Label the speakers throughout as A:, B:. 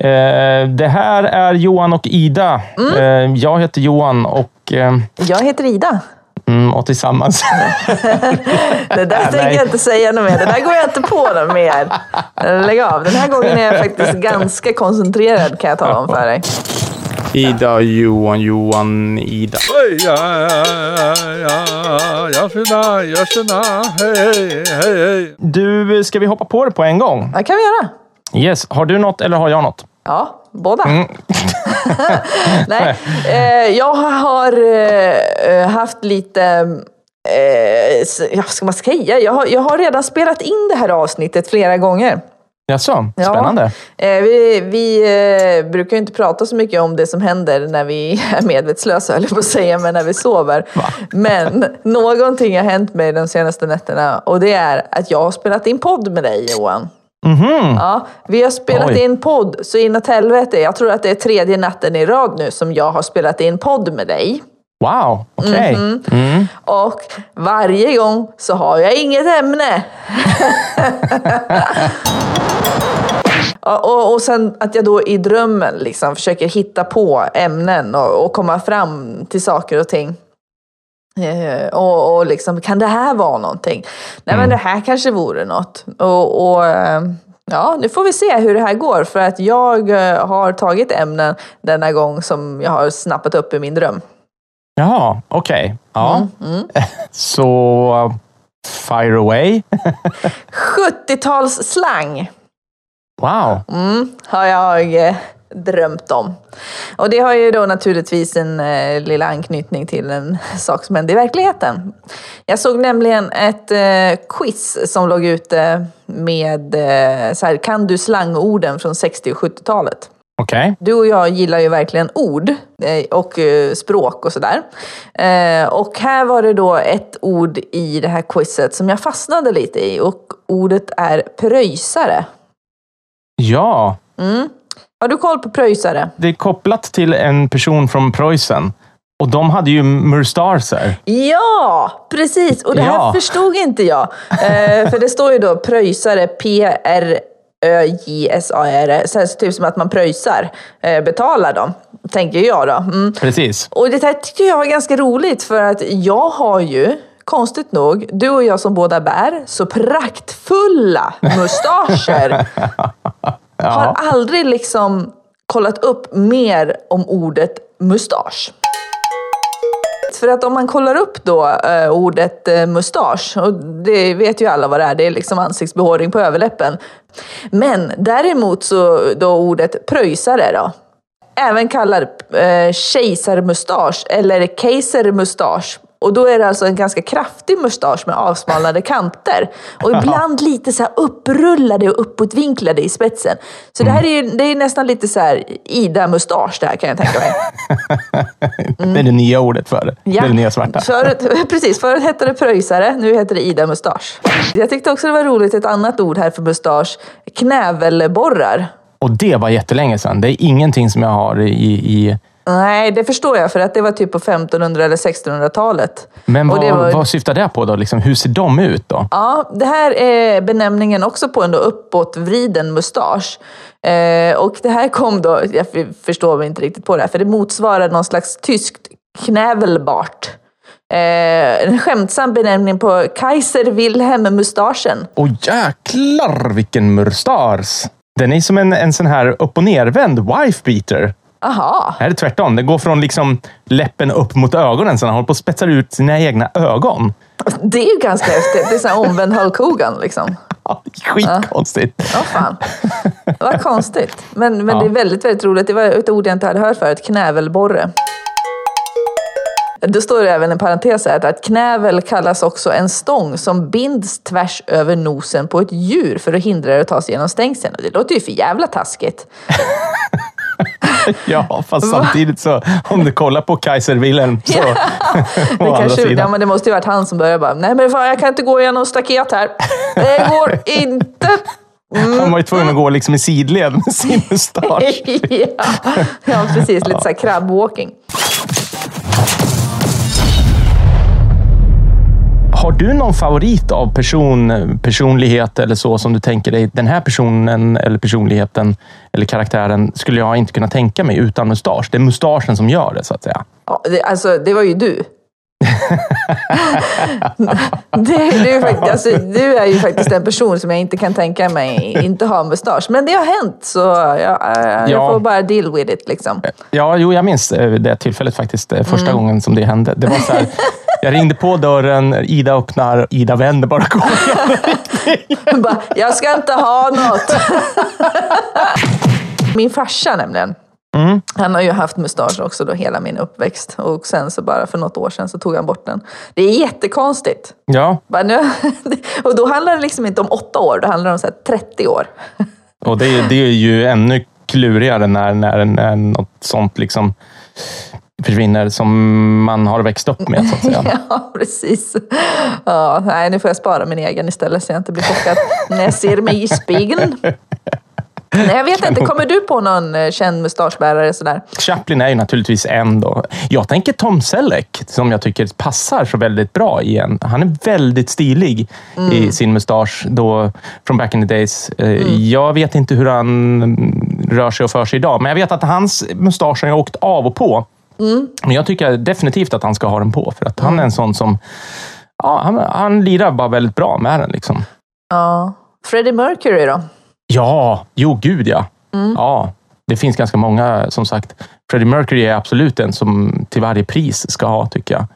A: Eh, det här är Johan och Ida. Eh, jag heter Johan och, eh,
B: Jag heter Ida.
A: mm, och tillsammans...
B: Det där tänker
A: Nej.
B: jag inte säga något mer. Det där går jag inte på något mer. Lägg av. Den här gången är jag faktiskt ganska koncentrerad kan jag tala om för dig.
A: Ida, Johan, Johan, Ida. Du, ska vi hoppa på det på en gång?
B: Vad kan vi göra?
A: Yes. Har du något eller har jag något?
B: Ja, båda.
A: Mm.
B: Nej, eh, jag har eh, haft lite... Eh, ja, ska man säga? Jag har, jag har redan spelat in det här avsnittet flera gånger.
A: Jaså,
B: Ja.
A: spännande.
B: Eh, vi vi eh, brukar ju inte prata så mycket om det som händer när vi är medvetslösa, eller på att säga, men när vi sover. Men någonting har hänt mig de senaste nätterna och det är att jag har spelat in podd med dig Johan. Ja, vi har spelat
A: Oj.
B: in podd så inåt helvete. Jag tror att det är tredje natten i rad nu som jag har spelat in podd med dig.
A: Wow, okej.
B: Mhm.
A: Mm.
B: Och varje gång så har jag inget ämne. Och, och sen att jag då i drömmen liksom försöker hitta på ämnen och, och komma fram till saker och ting. Eh, och, och liksom, kan det här vara någonting? Nej men det här kanske vore något. Och, och eh, ja, nu får vi se hur det här går. För att jag eh, har tagit ämnen denna gång som jag har snappat upp i min dröm.
A: Jaha, okej. Ja.
B: Mm,
A: Så, fire away.
B: 70-talsslang.
A: Wow.
B: Mm, har jag eh, drömt om. Och det har ju då naturligtvis en eh, lilla anknytning till en sak som hände i verkligheten. Jag såg nämligen ett eh, quiz som låg ute med eh, så här, kan du slangorden från 60 och 70-talet?
A: Okej.
B: Du och jag gillar ju verkligen ord eh, och eh, språk och sådär. Eh, Och här var det då ett ord i det här quizet som jag fastnade lite i och ordet är pröjsare.
A: Ja,
B: Har du koll på pröjsare?
A: det är kopplat till en person från Preussen. Och de hade ju murstarser.
B: Ja, precis. Och det här
A: Ja.
B: förstod inte jag. Eh, för det står ju då pröjsare, P-R-Ö-J-S-A-R. Så här, typ som att man pröjsar, eh, betalar dem, tänker jag då. Mm.
A: Precis.
B: Och det här tycker jag var ganska roligt för att jag har ju, konstigt nog, du och jag som båda bär, så praktfulla mustascher. Har aldrig liksom kollat upp mer om ordet mustasch. För att om man kollar upp då eh, ordet eh, mustasch, och det vet ju alla vad det är, det är liksom ansiktsbehåring på överläppen. Men däremot så då ordet pröjsare då, även kallad eh, kejsarmustasch eller kejsarmustasch. Och då är det alltså en ganska kraftig mustasch med avsmalnade kanter. Och ibland lite så här upprullade och uppåtvinklade i spetsen. Så det här är ju det är nästan lite så här Ida-mustasch det här kan jag tänka mig.
A: Det är det nya ordet för det. Det är det nya svarta.
B: Förut, precis, förut hette det pröjsare, nu heter det Ida-mustasch. Jag tyckte också det var roligt, ett annat ord här för mustasch, knävelborrar.
A: Och det var jättelänge sedan. Det är ingenting som jag har i... i
B: Nej, det förstår jag, för att det var typ på 1500 eller 1600-talet.
A: men vad,
B: var-
A: vad syftar det på då? Liksom, hur ser de ut då?
B: Ja, det här är benämningen också på en då uppåtvriden mustasch. Eh, och det här kom då, jag förstår mig inte riktigt på det här, för det motsvarar någon slags tyskt knävelbart. Eh, en skämtsam benämning på Kaiser Wilhelm-mustaschen.
A: Åh jäklar vilken murstars! Den är som en, en sån här upp och nervänd wife beater.
B: Aha.
A: Här är det tvärtom. Den går från liksom läppen upp mot ögonen, så han håller på att spetsa ut sina egna ögon.
B: Det är ju ganska häftigt. Det är så här omvänd Hulk Hogan liksom.
A: Ja, Skitkonstigt.
B: Ja, fan. Vad konstigt. Men, men
A: Ja.
B: det är väldigt, väldigt roligt. Det var ett ord jag inte hade hört förut. Knävelborre. Då står det även en parentes här att knävel kallas också en stång som binds tvärs över nosen på ett djur för att hindra det att ta sig genom stängseln. Och Det låter ju för jävla taskigt.
A: Ja, fast samtidigt så om du kollar på Kaiser Wilhelm så...
B: Det, kanske, ja, men det måste ju varit han som började bara, nej men fan jag kan inte gå igenom staket här. Det går inte.
A: Han var ju tvungen att gå liksom i sidled med sin mustasch.
B: ja. ja, precis. Lite så här crabbwalking.
A: Har du någon favorit av person, personlighet eller så som du tänker dig, den här personen eller personligheten eller karaktären skulle jag inte kunna tänka mig utan mustasch. Det är mustaschen som gör det, så att säga.
B: Ja, det, alltså, det var ju du. ju faktiskt, alltså, du är ju faktiskt en person som jag inte kan tänka mig inte ha mustasch. Men det har hänt, så jag, jag
A: Ja.
B: får bara deal with it. Liksom.
A: Ja, jo, jag minns eh, det tillfället faktiskt. eh, Första
B: Mm.
A: gången som det hände. Det var så här, jag ringde på dörren, Ida öppnar, Ida vänder bara går igen.
B: bara, jag ska inte ha något. Min farsa nämligen.
A: Mm.
B: Han har ju haft mustasch också då hela min uppväxt. Och sen så bara för något år sedan så tog han bort den. Det är jättekonstigt.
A: Ja,
B: Bara nu, och då handlar det liksom inte om åtta år, då handlar det om så här 30 år.
A: och det, är- det är ju ännu klurigare när, när, när något sånt liksom försvinner som man har växt upp med, så att säga.
B: Ja, precis. Ja, nej, nu får jag spara min egen istället så jag inte blir chockad när jag ser mig i spegeln. Nej, jag vet inte, kommer du på någon eh, känd mustaschbärare sådär?
A: Chaplin är ju naturligtvis en då. Jag tänker Tom Selleck, som jag tycker passar så väldigt bra i en. Han är väldigt stilig i sin mustasch då, från back in the days. Eh, Jag vet inte hur han rör sig och för sig idag, men jag vet att hans mustasch har åkt av och på. Men jag tycker definitivt att han ska ha den på, för att han är en sån som ja, han, han lirar bara väldigt bra med den. Liksom.
B: Ja. Freddie Mercury då?
A: Ja, jo gud ja. ja. Det finns ganska många, som sagt. Freddie Mercury är absolut en som till varje pris ska ha, tycker jag.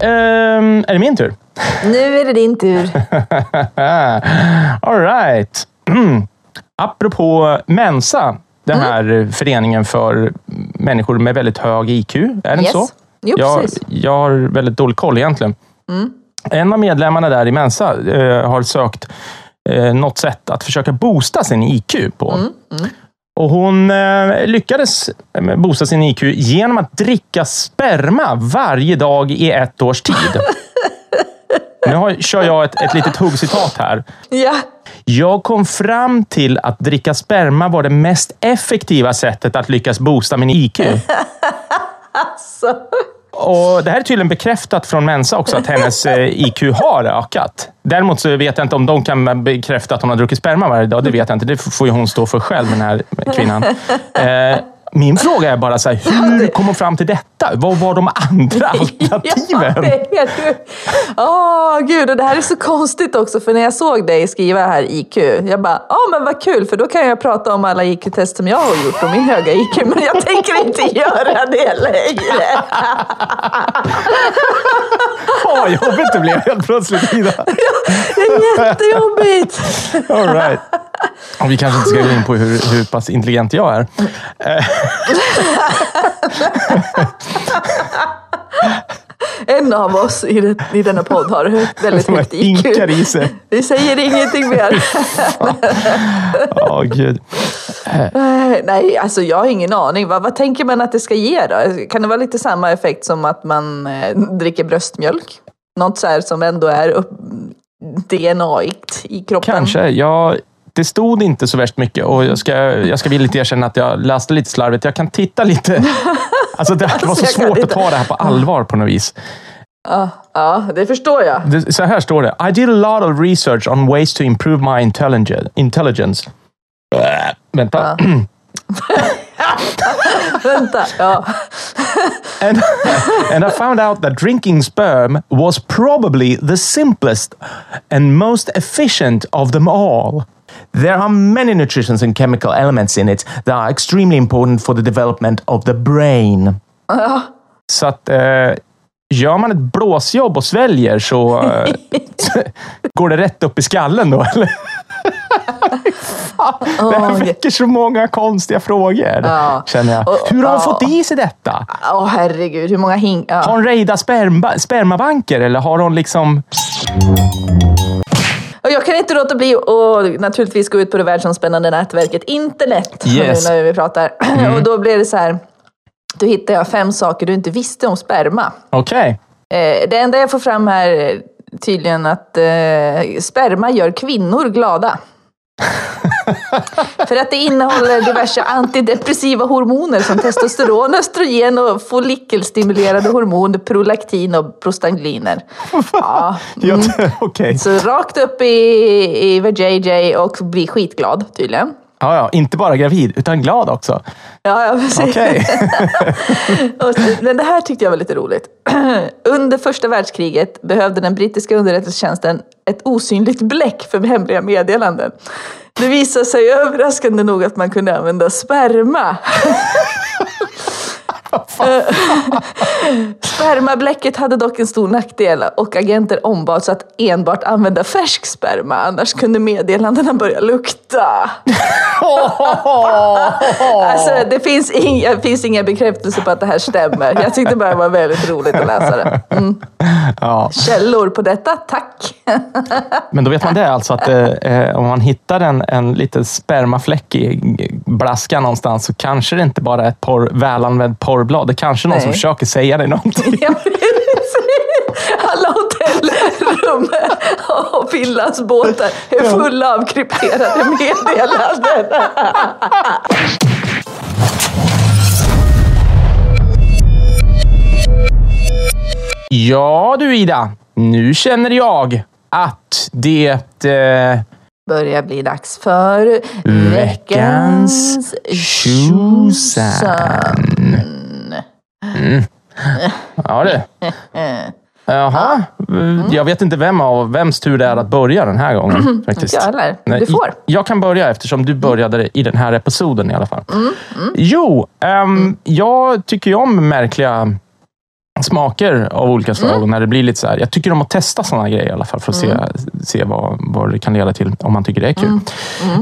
A: Ehm, är det min tur?
B: Nu är det din tur.
A: All right. Apropå Mensa, den här föreningen för människor med väldigt hög IQ. Är den
B: Yes.
A: så?
B: Jo,
A: jag,
B: precis.
A: jag har väldigt dålig koll egentligen. En av medlemmarna där i Mensa eh, har sökt eh, något sätt att försöka boosta sin IQ på. Och Hon eh, lyckades eh, boosta sin IQ genom att dricka sperma varje dag i ett års tid. Nu har, kör jag ett, ett litet huggcitat här.
B: Ja.
A: Jag kom fram till att dricka sperma var det mest effektiva sättet att lyckas boosta min IQ.
B: Så.
A: Och Det här är tydligen bekräftat från Mensa också, att hennes eh, IQ har ökat. Däremot så vet jag inte om de kan bekräfta att hon har druckit sperma varje dag. Det vet jag inte. Det får ju hon stå för själv, den här kvinnan. Eh, min fråga är bara, så här, hur kom hon fram till detta? Vad var de andra
B: Ja,
A: alternativen?
B: du. Åh, gud, och det här är så konstigt också, för när jag såg dig skriva här IQ, jag bara, ja men vad kul, för då kan jag prata om alla IQ-test som jag har gjort på min höga IQ, men jag tänker inte göra det längre.
A: Vad jobbigt det blev helt plötsligt, Ida.
B: Det är jättejobbigt.
A: All right. Och vi kanske inte ska gå in på hur, hur pass intelligent jag är.
B: En av oss i, det, i denna podd har väldigt högt IQ.
A: i sig.
B: Vi säger ingenting mer.
A: Ja, gud.
B: Eh, Nej, alltså jag har ingen aning. Vad, vad tänker man att det ska ge då? Kan det vara lite samma effekt som att man eh, dricker bröstmjölk? Något så här som ändå är upp, DNA-igt i kroppen?
A: Kanske. Jag, det stod inte så värst mycket och jag ska, jag ska villigt erkänna att jag läste lite slarvigt. Jag kan titta lite. Alltså det var så
B: Alltså,
A: svårt att ta det här på allvar på något vis.
B: Ja, ja, det förstår jag.
A: Det, så här står det. I did a lot of research on ways to improve my intelligence. intelligence. Äh, vänta.
B: Vänta. Ja.
A: And, and I found out that drinking sperm was probably the simplest and most efficient of them all. There are many nutritions and chemical elements in it that are extremely important for the development of the brain. Så att eh, gör man ett blåsjobb och sväljer så eh, går det rätt upp i skallen då, eller? Det här väcker så många konstiga frågor,
B: Ja.
A: känner jag. Hur har hon
B: ja.
A: fått i sig detta?
B: Åh herregud, hur många hing...
A: Har
B: Ja.
A: hon raidat sperma, spermabanker eller har hon liksom...
B: Och jag kan inte låta bli att naturligtvis gå ut på det världsomspännande nätverket internet.
A: Yes.
B: Nu när vi pratar. Och då blir det så här. Då hittar jag fem saker du inte visste om sperma.
A: Okej.
B: Eh, det enda jag får fram här är tydligen att eh, sperma gör kvinnor glada. För att det innehåller diverse antidepressiva hormoner som testosteron, östrogen och follikelstimulerande hormon, prolaktin och prostagliner. Ja,
A: Ja, Okej.
B: så rakt upp i, i JJ och bli skitglad tydligen.
A: Ja, ja, inte bara gravid, utan glad också.
B: Ja, ja precis. Så- Men det här tyckte jag var lite roligt. Under första världskriget behövde den brittiska underrättelsetjänsten ett osynligt bläck för hemliga meddelanden. Det visade sig överraskande nog att man kunde använda sperma. Spermabläcket hade dock en stor nackdel och agenter ombads att enbart använda färsk sperma, annars kunde meddelandena börja lukta. Alltså, det finns inga, finns inga bekräftelser på att det här stämmer. Jag tyckte bara det var väldigt roligt att läsa det. Mm.
A: Ja.
B: Källor på detta, tack.
A: Men då vet man det alltså att eh, om man hittar en, en liten spermafläck i blaskan någonstans så kanske det inte bara är ett porr, välanvänt porrblad. Det är kanske någon
B: Nej.
A: som försöker säga dig någonting.
B: Ja. Alla hotellrum och Finlandsbåtar är fulla av krypterade meddelanden.
A: Ja du Ida, nu känner jag att det eh,
B: Börjar bli dags för
A: Veckans
B: veckans
A: tjosan. Ja du. Jaha, jag vet inte vem av vems tur det är att börja den här gången. Faktiskt.
B: jag heller. Du får.
A: Jag kan börja eftersom du började i den här episoden i alla fall.
B: Mm,
A: Jo, ehm, jag tycker ju om märkliga smaker av olika slag.
B: Mm.
A: När det blir lite så här, jag tycker om att testa sådana grejer i alla fall för att
B: Mm.
A: se, se vad, vad det kan leda till om man tycker det är kul.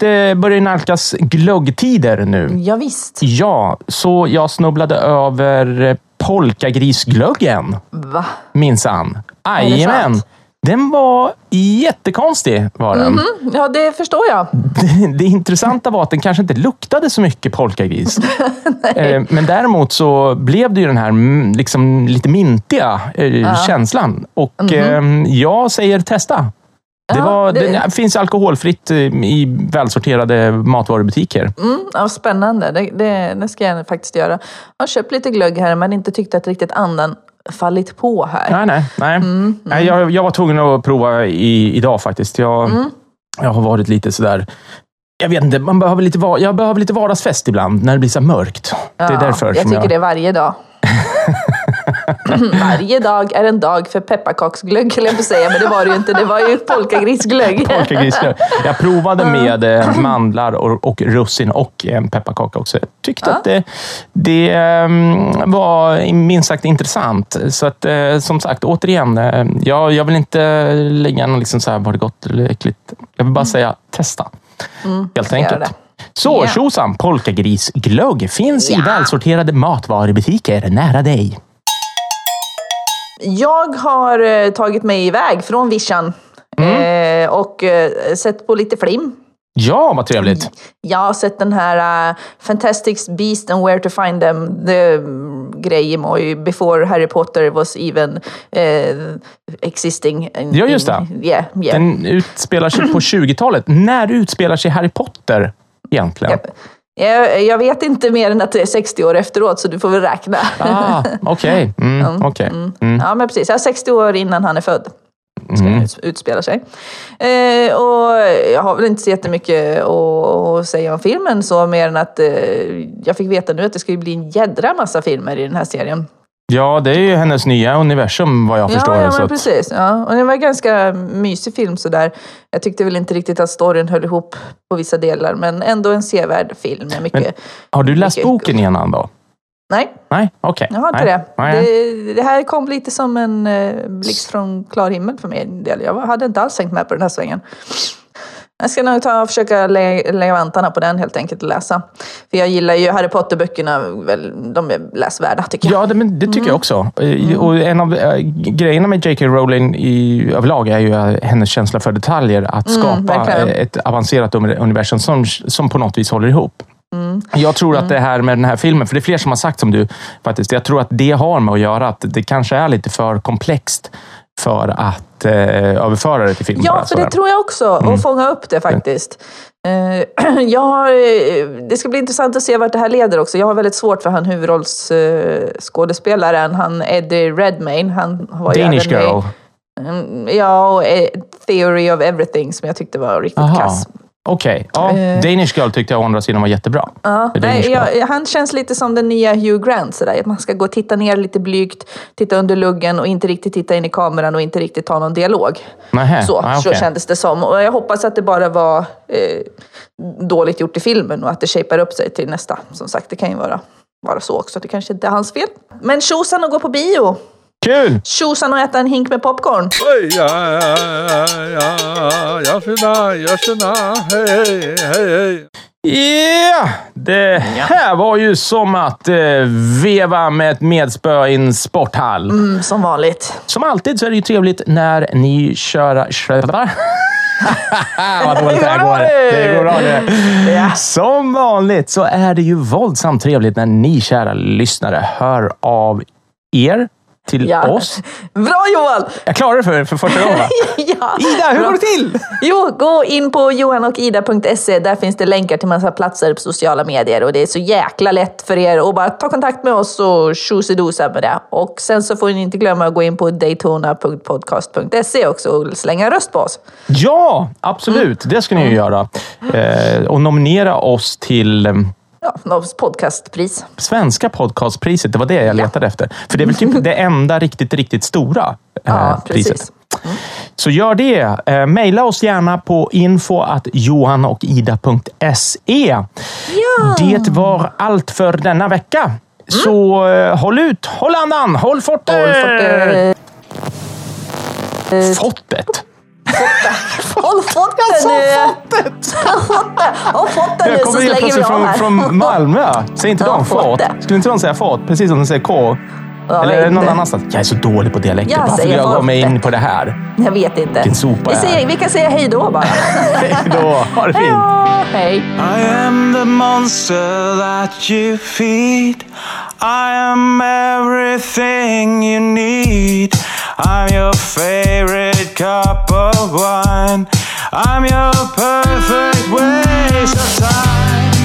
A: Det börjar nalkas glöggtider nu.
B: Ja, visst.
A: Ja, så jag snubblade över polkagrisglöggen
B: Va?
A: minsann. Jajamän. Den var jättekonstig. Var den.
B: Ja, det förstår jag.
A: Det, det intressanta var att den kanske inte luktade så mycket polkagris. eh, men däremot så blev det ju den här mm, liksom, lite mintiga eh, känslan. Och eh, jag säger testa. Det,
B: Ja,
A: var,
B: det-
A: det... finns alkoholfritt eh, i välsorterade matvarubutiker.
B: Mm, ja, spännande, det, det, det ska jag faktiskt göra. Jag har köpt lite glögg här men inte tyckt att riktigt andan fallit på här.
A: Nej, nej. nej.
B: Mm,
A: nej jag, jag var tvungen att prova i, idag faktiskt. Jag,
B: Mm.
A: jag har varit lite sådär... Jag vet inte, man behöver lite, jag behöver lite vardagsfest ibland när det blir så mörkt. det är
B: Ja,
A: därför
B: jag tycker
A: jag...
B: det varje dag. varje dag är en dag för pepparkaksglögg, höll jag på säga, men det var det ju inte. Det var ju polkagrisglögg.
A: Polkagrisglögg. Jag provade med eh, mandlar och, och russin och en pepparkaka också. Jag tyckte att det, det ehm, var minst sagt intressant. Så att, eh, som sagt, återigen, eh, jag, jag vill inte lägga någon liksom så här, var det gott eller äckligt? Jag vill bara säga testa. Helt
B: göra
A: enkelt. Så,
B: Ja.
A: tjosan! Polkagrisglögg finns i
B: Ja.
A: välsorterade matvarubutiker nära dig.
B: Jag har eh, tagit mig iväg från vischan
A: Mm.
B: eh, och eh, sett på lite flim.
A: Ja, vad trevligt.
B: Jag har sett den här uh, Fantastic Beast and Where to Find Them, the mm, var ju before Harry Potter was even eh, existing. in-
A: Ja, just det.
B: Yeah, yeah.
A: Den utspelar sig på 20-talet. När utspelar sig Harry Potter egentligen?
B: Jag, jag vet inte mer än att det är 60 år efteråt, så du får väl räkna.
A: Ah, okej. Mm, okej. Mm.
B: Ja, men precis. Jag är 60 år innan han är född. Ska
A: Mm.
B: utspela sig. Eh, och jag har väl inte så jättemycket att, säga om filmen, så mer än att eh, jag fick veta nu att det ska bli en jädra massa filmer i den här serien.
A: Ja, det är ju hennes nya universum vad jag förstår.
B: ja, ja, men precis. Ja. Och det var en ganska mysig film sådär. Jag tyckte väl inte riktigt att storyn höll ihop på vissa delar, men ändå en sevärd film. Med mycket...
A: Men har du läst
B: mycket-
A: boken innan då?
B: Nej,
A: Nej, okej.
B: jag har inte
A: Nej.
B: det.
A: Nej, nej.
B: det. Det här kom lite som en eh, blixt från klar himmel för del. Jag hade inte alls hängt med på den här svängen. Jag ska nog ta och försöka lä- lägga vantarna på den helt enkelt och läsa. För jag gillar ju Harry Potter-böckerna, de är läsvärda tycker jag.
A: Ja, det, men det tycker
B: Mm.
A: jag också. Eh, Och en av eh, grejerna med J.K. Rowling i, överlag är ju eh, hennes känsla för detaljer. Att skapa
B: Mm, verkligen.
A: eh, ett avancerat universum som, som på något vis håller ihop.
B: Mm.
A: Jag tror att det här med den här filmen, för det är fler som har sagt som du, faktiskt. Jag tror att det har med att göra att det kanske är lite för komplext för att eh, överföra det till film.
B: Ja, för det tror jag också. Och fånga upp det faktiskt. Eh, jag har, eh, det ska bli intressant att se vart det här leder också. Jag har väldigt svårt för han huvudrollsskådespelaren, han Eddie Redmayne. Han var
A: Danish
B: med-
A: Girl.
B: Mm, Ja, och eh, Theory of Everything som jag tyckte var riktigt
A: Aha.
B: kass.
A: Okej. Ja,
B: Eh.
A: Danish Girl tyckte jag å andra sidan var jättebra.
B: Ja, nej, jag, han känns lite som den nya Hugh Grant. Sådär. Att man ska gå och titta ner lite blygt, titta under luggen och inte riktigt titta in i kameran och inte riktigt ta någon dialog.
A: Nähä.
B: Så,
A: Ah,
B: så
A: okej.
B: kändes det som. Och jag hoppas att det bara var eh, dåligt gjort i filmen och att det shapar upp sig till nästa. Som sagt, det kan ju vara, vara så också. Det kanske inte är hans fel. Men tjosan och gå på bio!
A: Kul!
B: Tjosan och äta en hink med popcorn!
C: Oj, ja, hej, hej, hej.
A: Ja, det här var ju som att eh, veva med ett medspö i en sporthall.
B: Mm, som vanligt.
A: Som alltid så är det ju trevligt när ni kör... kör Vad dåligt det här går. Det går bra det.
B: Ja.
A: Som vanligt så är det ju våldsamt trevligt när ni kära lyssnare hör av er till
B: Ja.
A: oss.
B: Bra Johan!
A: Jag klarade det för, för första gången va?
B: ja.
A: Ida, hur
B: Bra.
A: går det till?
B: Jo, gå in på johanochida.se. Där finns det länkar till massa platser på sociala medier och det är så jäkla lätt för er att bara ta kontakt med oss och tjosidosa med det. Och sen så får ni inte glömma att gå in på daytona.podcast.se också och slänga röst på oss.
A: Ja, absolut. Det ska ni ju göra. Eh, och nominera oss till
B: Ja, podcastpris.
A: Svenska podcastpriset. Det var det jag letade efter. För det är väl typ det enda riktigt, riktigt stora eh,
B: Ja,
A: priset.
B: precis.
A: Så gör det. Eh, maila oss gärna på info.johanochida.se.
B: Ja.
A: Det var allt för denna vecka. Så eh, håll ut, håll andan, håll fortet!
B: Håll fortet.
A: Fortet?
B: Fortet nu! Håll fortet nu
A: Jag
B: så
A: kommer helt
B: slänger vi
A: plötsligt
B: av
A: från,
B: här.
A: från Malmö. Säger inte de
B: forte.
A: Skulle inte de säga fåt? Precis som de säger K?
B: Jag
A: Eller är det
B: vet
A: någon annanstans? Jag är så dålig på dialekter.
B: Jag
A: Varför vill jag gå mig in på det här?
B: Jag vet inte.
A: Vilken sopa
B: vi,
A: jag är.
B: säger, vi kan säga hej då bara.
A: Då, ha det fint!
B: Ja, hej.
D: I am the monster that you feed. I am everything you need. I'm your favorite cup of wine. I'm your perfect waste of time.